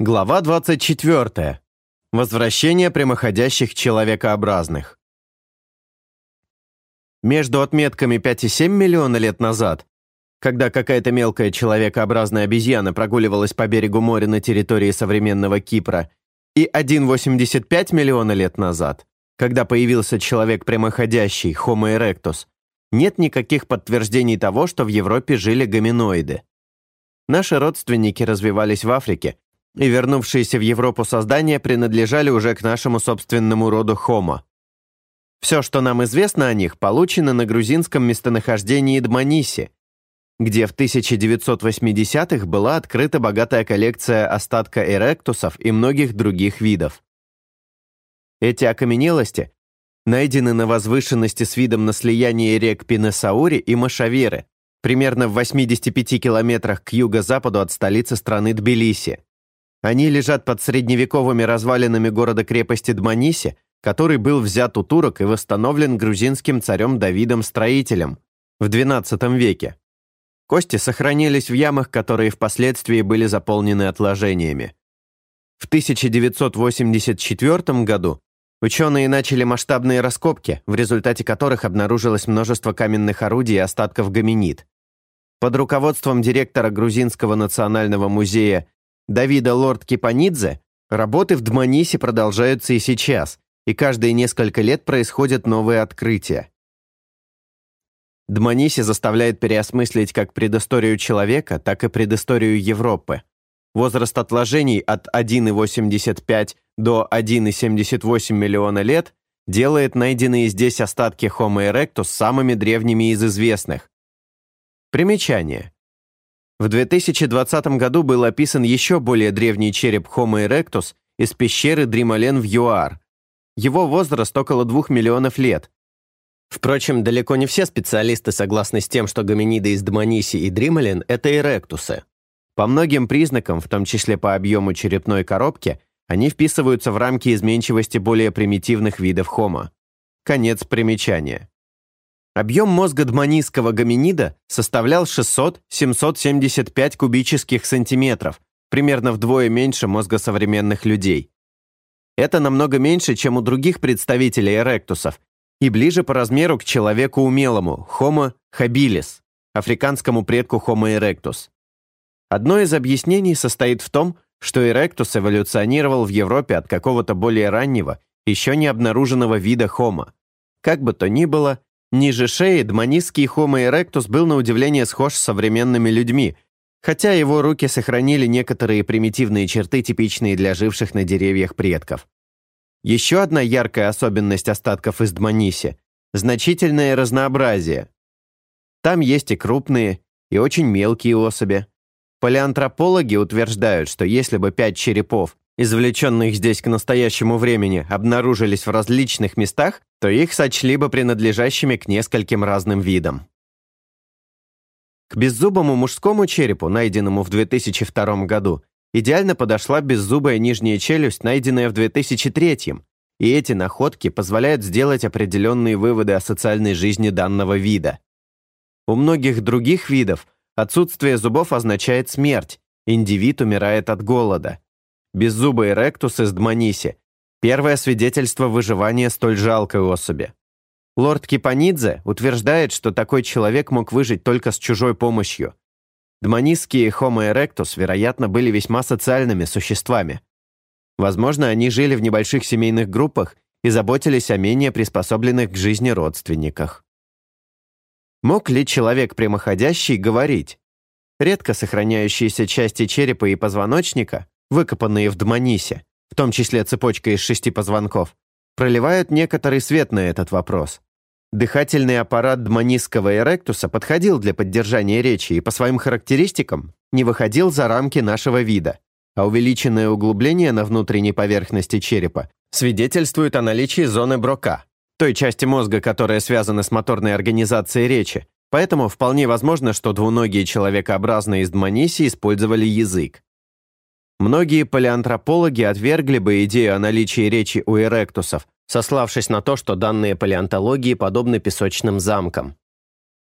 Глава 24. Возвращение прямоходящих человекообразных. Между отметками 5,7 миллиона лет назад, когда какая-то мелкая человекообразная обезьяна прогуливалась по берегу моря на территории современного Кипра, и 1,85 миллиона лет назад, когда появился человек прямоходящий, Homo erectus, нет никаких подтверждений того, что в Европе жили гоминоиды. Наши родственники развивались в Африке, и вернувшиеся в Европу создания принадлежали уже к нашему собственному роду Homo. Все, что нам известно о них, получено на грузинском местонахождении Дманиси, где в 1980-х была открыта богатая коллекция остатка эректусов и многих других видов. Эти окаменелости найдены на возвышенности с видом на слияние рек Пинесаури и Машаверы, примерно в 85 километрах к юго-западу от столицы страны Тбилиси. Они лежат под средневековыми развалинами города-крепости Дманиси, который был взят у турок и восстановлен грузинским царем Давидом Строителем в XII веке. Кости сохранились в ямах, которые впоследствии были заполнены отложениями. В 1984 году ученые начали масштабные раскопки, в результате которых обнаружилось множество каменных орудий и остатков гоминид. Под руководством директора Грузинского национального музея Давида Лорд Кипанидзе, работы в Дманисе продолжаются и сейчас, и каждые несколько лет происходят новые открытия. Дманиси заставляет переосмыслить как предысторию человека, так и предысторию Европы. Возраст отложений от 1,85 до 1,78 миллиона лет делает найденные здесь остатки Homo erectus самыми древними из известных. Примечание. В 2020 году был описан еще более древний череп Homo erectus из пещеры Дримален в ЮАР. Его возраст около 2 миллионов лет. Впрочем, далеко не все специалисты согласны с тем, что гоминиды из Дманиси и Дримален – это эректусы. По многим признакам, в том числе по объему черепной коробки, они вписываются в рамки изменчивости более примитивных видов Homo. Конец примечания. Объем мозга дманийского гоминида составлял 600-775 кубических сантиметров, примерно вдвое меньше мозга современных людей. Это намного меньше, чем у других представителей эректусов, и ближе по размеру к человеку умелому, Homo habilis, африканскому предку Homo erectus. Одно из объяснений состоит в том, что эректус эволюционировал в Европе от какого-то более раннего, еще не обнаруженного вида Homo. Как бы то ни было, Ниже шеи дманистский Homo erectus был на удивление схож с современными людьми, хотя его руки сохранили некоторые примитивные черты, типичные для живших на деревьях предков. Еще одна яркая особенность остатков из Дманиси – значительное разнообразие. Там есть и крупные, и очень мелкие особи. Палеантропологи утверждают, что если бы пять черепов извлеченных здесь к настоящему времени, обнаружились в различных местах, то их сочли бы принадлежащими к нескольким разным видам. К беззубому мужскому черепу, найденному в 2002 году, идеально подошла беззубая нижняя челюсть, найденная в 2003, и эти находки позволяют сделать определенные выводы о социальной жизни данного вида. У многих других видов отсутствие зубов означает смерть, индивид умирает от голода. Беззубый ректус из Дманиси – первое свидетельство выживания столь жалкой особи. Лорд Кипанидзе утверждает, что такой человек мог выжить только с чужой помощью. Дманисские Homo erectus, вероятно, были весьма социальными существами. Возможно, они жили в небольших семейных группах и заботились о менее приспособленных к жизни родственниках. Мог ли человек прямоходящий говорить? Редко сохраняющиеся части черепа и позвоночника выкопанные в Дманисе, в том числе цепочка из шести позвонков, проливают некоторый свет на этот вопрос. Дыхательный аппарат дманисского эректуса подходил для поддержания речи и по своим характеристикам не выходил за рамки нашего вида, а увеличенное углубление на внутренней поверхности черепа свидетельствует о наличии зоны Брока, той части мозга, которая связана с моторной организацией речи, поэтому вполне возможно, что двуногие человекообразные из Дманиси использовали язык. Многие палеантропологи отвергли бы идею о наличии речи у эректусов, сославшись на то, что данные палеонтологии подобны песочным замкам.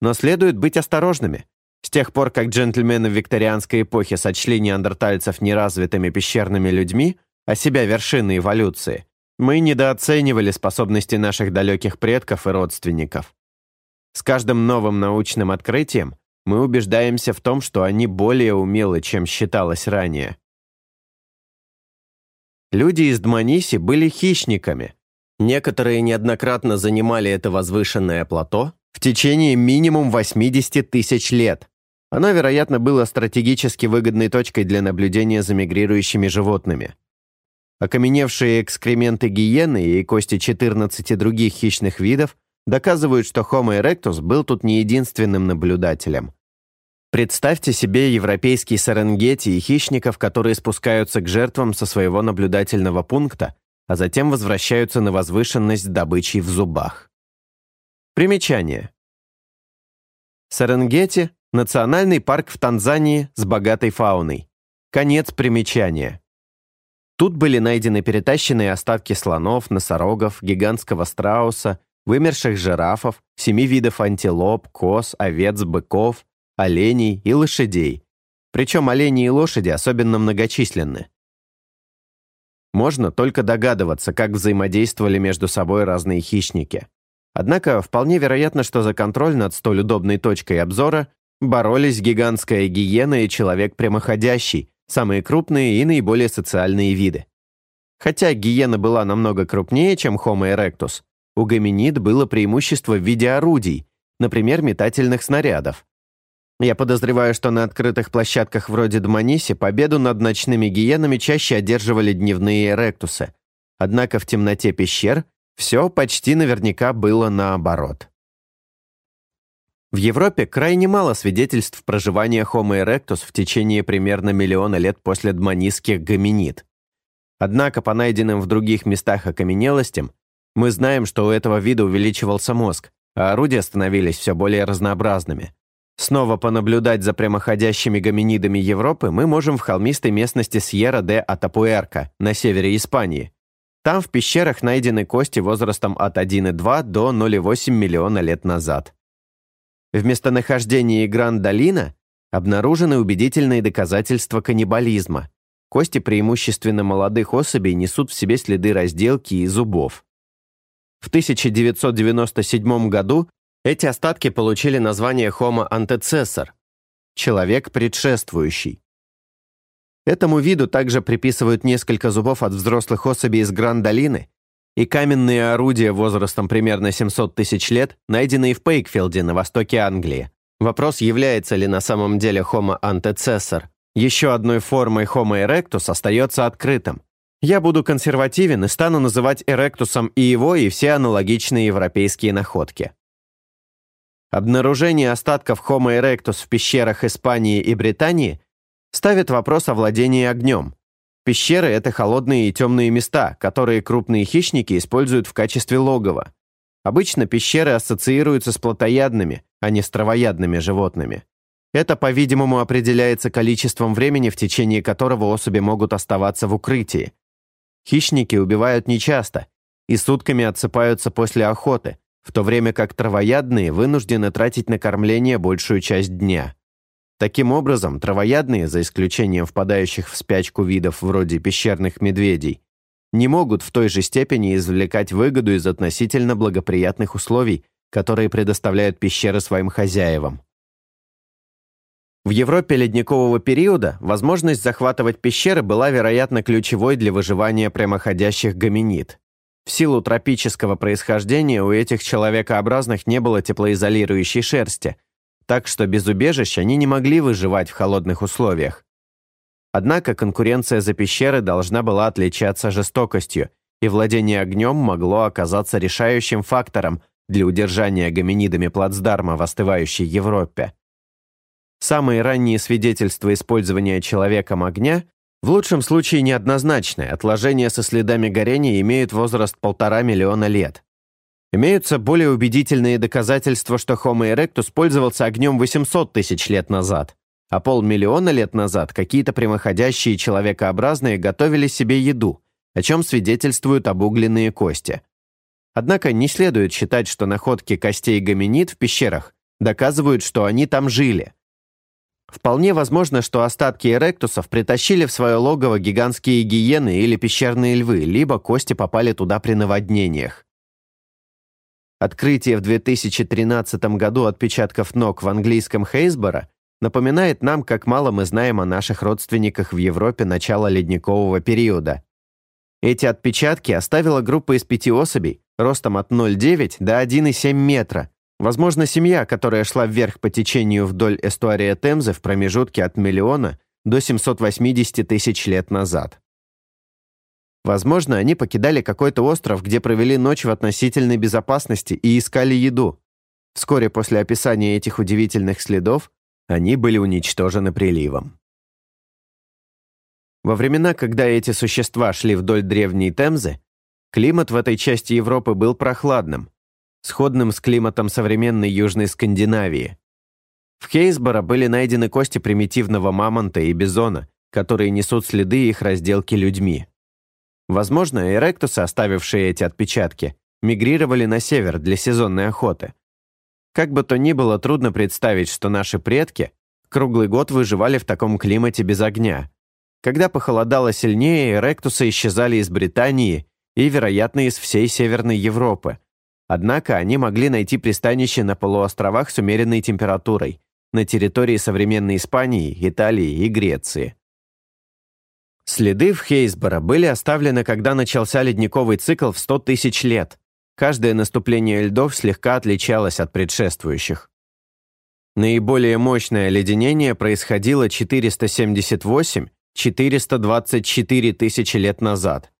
Но следует быть осторожными. С тех пор, как джентльмены викторианской эпохе сочли неандертальцев неразвитыми пещерными людьми, а себя вершиной эволюции, мы недооценивали способности наших далеких предков и родственников. С каждым новым научным открытием мы убеждаемся в том, что они более умелы, чем считалось ранее. Люди из Дманиси были хищниками. Некоторые неоднократно занимали это возвышенное плато в течение минимум 80 тысяч лет. Оно, вероятно, было стратегически выгодной точкой для наблюдения за мигрирующими животными. Окаменевшие экскременты гиены и кости 14 других хищных видов доказывают, что Homo erectus был тут не единственным наблюдателем. Представьте себе европейский Серенгети и хищников, которые спускаются к жертвам со своего наблюдательного пункта, а затем возвращаются на возвышенность добычей в зубах. Примечание. Серенгети – национальный парк в Танзании с богатой фауной. Конец примечания. Тут были найдены перетащенные остатки слонов, носорогов, гигантского страуса, вымерших жирафов, семи видов антилоп, коз, овец, быков, оленей и лошадей. Причем олени и лошади особенно многочисленны. Можно только догадываться, как взаимодействовали между собой разные хищники. Однако вполне вероятно, что за контроль над столь удобной точкой обзора боролись гигантская гиена и человек прямоходящий, самые крупные и наиболее социальные виды. Хотя гиена была намного крупнее, чем Homo erectus, у гоминид было преимущество в виде орудий, например, метательных снарядов. Я подозреваю, что на открытых площадках вроде Дманиси победу над ночными гиенами чаще одерживали дневные эректусы. Однако в темноте пещер все почти наверняка было наоборот. В Европе крайне мало свидетельств проживания Homo erectus в течение примерно миллиона лет после дманисских гоминид. Однако по найденным в других местах окаменелостям мы знаем, что у этого вида увеличивался мозг, а орудия становились все более разнообразными. Снова понаблюдать за прямоходящими гоминидами Европы мы можем в холмистой местности Сьерра де Атапуэрка на севере Испании. Там в пещерах найдены кости возрастом от 1,2 до 0,8 миллиона лет назад. В местонахождении Гранд-Долина обнаружены убедительные доказательства каннибализма. Кости преимущественно молодых особей несут в себе следы разделки и зубов. В 1997 году эти остатки получили название Homo antecessor – человек предшествующий. Этому виду также приписывают несколько зубов от взрослых особей из Гранд-Долины и каменные орудия возрастом примерно 700 тысяч лет, найденные в Пейкфилде на востоке Англии. Вопрос, является ли на самом деле Homo antecessor еще одной формой Homo erectus, остается открытым. Я буду консервативен и стану называть эректусом и его, и все аналогичные европейские находки. Обнаружение остатков Homo erectus в пещерах Испании и Британии ставит вопрос о владении огнем, Пещеры — это холодные и темные места, которые крупные хищники используют в качестве логова. Обычно пещеры ассоциируются с плотоядными, а не с травоядными животными. Это, по-видимому, определяется количеством времени, в течение которого особи могут оставаться в укрытии. Хищники убивают нечасто и сутками отсыпаются после охоты, в то время как травоядные вынуждены тратить на кормление большую часть дня. Таким образом, травоядные, за исключением впадающих в спячку видов вроде пещерных медведей, не могут в той же степени извлекать выгоду из относительно благоприятных условий, которые предоставляют пещеры своим хозяевам. В Европе ледникового периода возможность захватывать пещеры была, вероятно, ключевой для выживания прямоходящих гоминид. В силу тропического происхождения у этих человекообразных не было теплоизолирующей шерсти, так что без убежищ они не могли выживать в холодных условиях. Однако конкуренция за пещеры должна была отличаться жестокостью, и владение огнем могло оказаться решающим фактором для удержания гоминидами плацдарма в остывающей Европе. Самые ранние свидетельства использования человеком огня в лучшем случае неоднозначны, отложения со следами горения имеют возраст полтора миллиона лет. Имеются более убедительные доказательства, что Homo erectus пользовался огнем 800 тысяч лет назад, а полмиллиона лет назад какие-то прямоходящие человекообразные готовили себе еду, о чем свидетельствуют обугленные кости. Однако не следует считать, что находки костей гоминид в пещерах доказывают, что они там жили. Вполне возможно, что остатки эректусов притащили в свое логово гигантские гиены или пещерные львы, либо кости попали туда при наводнениях. Открытие в 2013 году отпечатков ног в английском Хейсборо напоминает нам, как мало мы знаем о наших родственниках в Европе начала ледникового периода. Эти отпечатки оставила группа из пяти особей ростом от 0,9 до 1,7 метра, Возможно, семья, которая шла вверх по течению вдоль эстуария Темзы в промежутке от миллиона до 780 тысяч лет назад. Возможно, они покидали какой-то остров, где провели ночь в относительной безопасности и искали еду. Вскоре после описания этих удивительных следов они были уничтожены приливом. Во времена, когда эти существа шли вдоль древней Темзы, климат в этой части Европы был прохладным, сходным с климатом современной Южной Скандинавии. В Хейсборо были найдены кости примитивного мамонта и бизона, которые несут следы их разделки людьми. Возможно, эректусы, оставившие эти отпечатки, мигрировали на север для сезонной охоты. Как бы то ни было, трудно представить, что наши предки круглый год выживали в таком климате без огня. Когда похолодало сильнее, эректусы исчезали из Британии и, вероятно, из всей Северной Европы, Однако они могли найти пристанище на полуостровах с умеренной температурой, на территории современной Испании, Италии и Греции. Следы в Хейсборо были оставлены, когда начался ледниковый цикл в 100 тысяч лет. Каждое наступление льдов слегка отличалось от предшествующих. Наиболее мощное оледенение происходило 478-424 тысячи лет назад.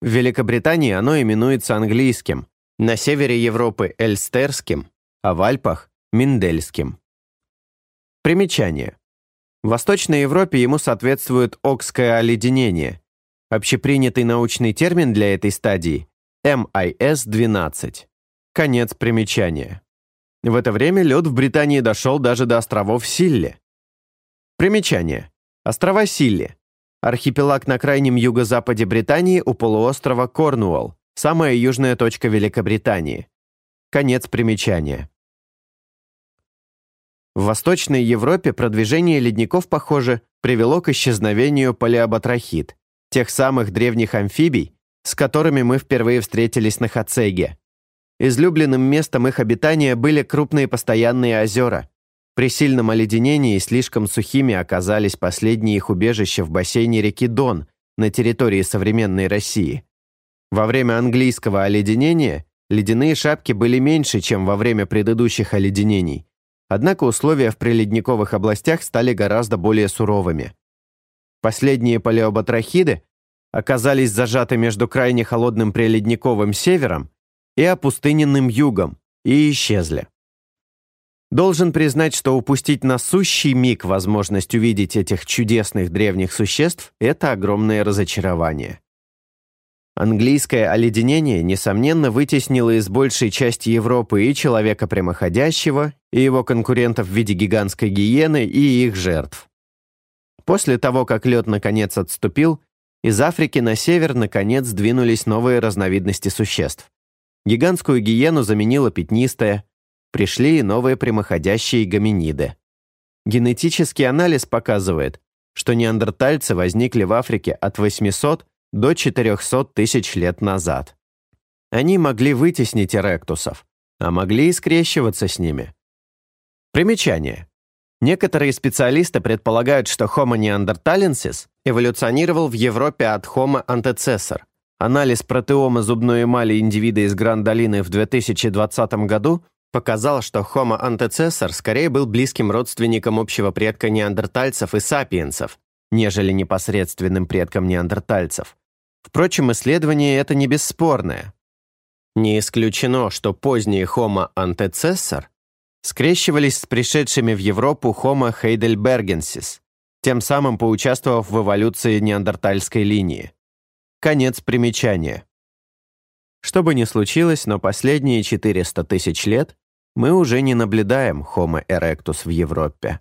В Великобритании оно именуется английским, на севере Европы – Эльстерским, а в Альпах – Миндельским. Примечание. В Восточной Европе ему соответствует окское оледенение. Общепринятый научный термин для этой стадии – MIS-12. Конец примечания. В это время лед в Британии дошел даже до островов Силли. Примечание. Острова Силли. Архипелаг на крайнем юго-западе Британии у полуострова Корнуолл, Самая южная точка Великобритании. Конец примечания. В Восточной Европе продвижение ледников, похоже, привело к исчезновению палеоботрахид, тех самых древних амфибий, с которыми мы впервые встретились на Хацеге. Излюбленным местом их обитания были крупные постоянные озера. При сильном оледенении слишком сухими оказались последние их убежища в бассейне реки Дон на территории современной России. Во время английского оледенения ледяные шапки были меньше, чем во время предыдущих оледенений. Однако условия в приледниковых областях стали гораздо более суровыми. Последние палеобатрахиды оказались зажаты между крайне холодным приледниковым севером и опустыненным югом и исчезли. Должен признать, что упустить на миг возможность увидеть этих чудесных древних существ – это огромное разочарование. Английское оледенение, несомненно, вытеснило из большей части Европы и человека прямоходящего, и его конкурентов в виде гигантской гиены, и их жертв. После того, как лед наконец отступил, из Африки на север наконец двинулись новые разновидности существ. Гигантскую гиену заменила пятнистая, пришли и новые прямоходящие гоминиды. Генетический анализ показывает, что неандертальцы возникли в Африке от 800 до 400 тысяч лет назад. Они могли вытеснить эректусов, а могли и скрещиваться с ними. Примечание. Некоторые специалисты предполагают, что Homo neanderthalensis эволюционировал в Европе от Homo antecessor. Анализ протеома зубной эмали индивида из Гранд-Долины в 2020 году показал, что Homo antecessor скорее был близким родственником общего предка неандертальцев и сапиенсов, нежели непосредственным предком неандертальцев. Впрочем, исследование это не бесспорное. Не исключено, что поздние Homo antecessor скрещивались с пришедшими в Европу Homo heidelbergensis, тем самым поучаствовав в эволюции неандертальской линии. Конец примечания. Что бы ни случилось, но последние 400 тысяч лет мы уже не наблюдаем Homo erectus в Европе.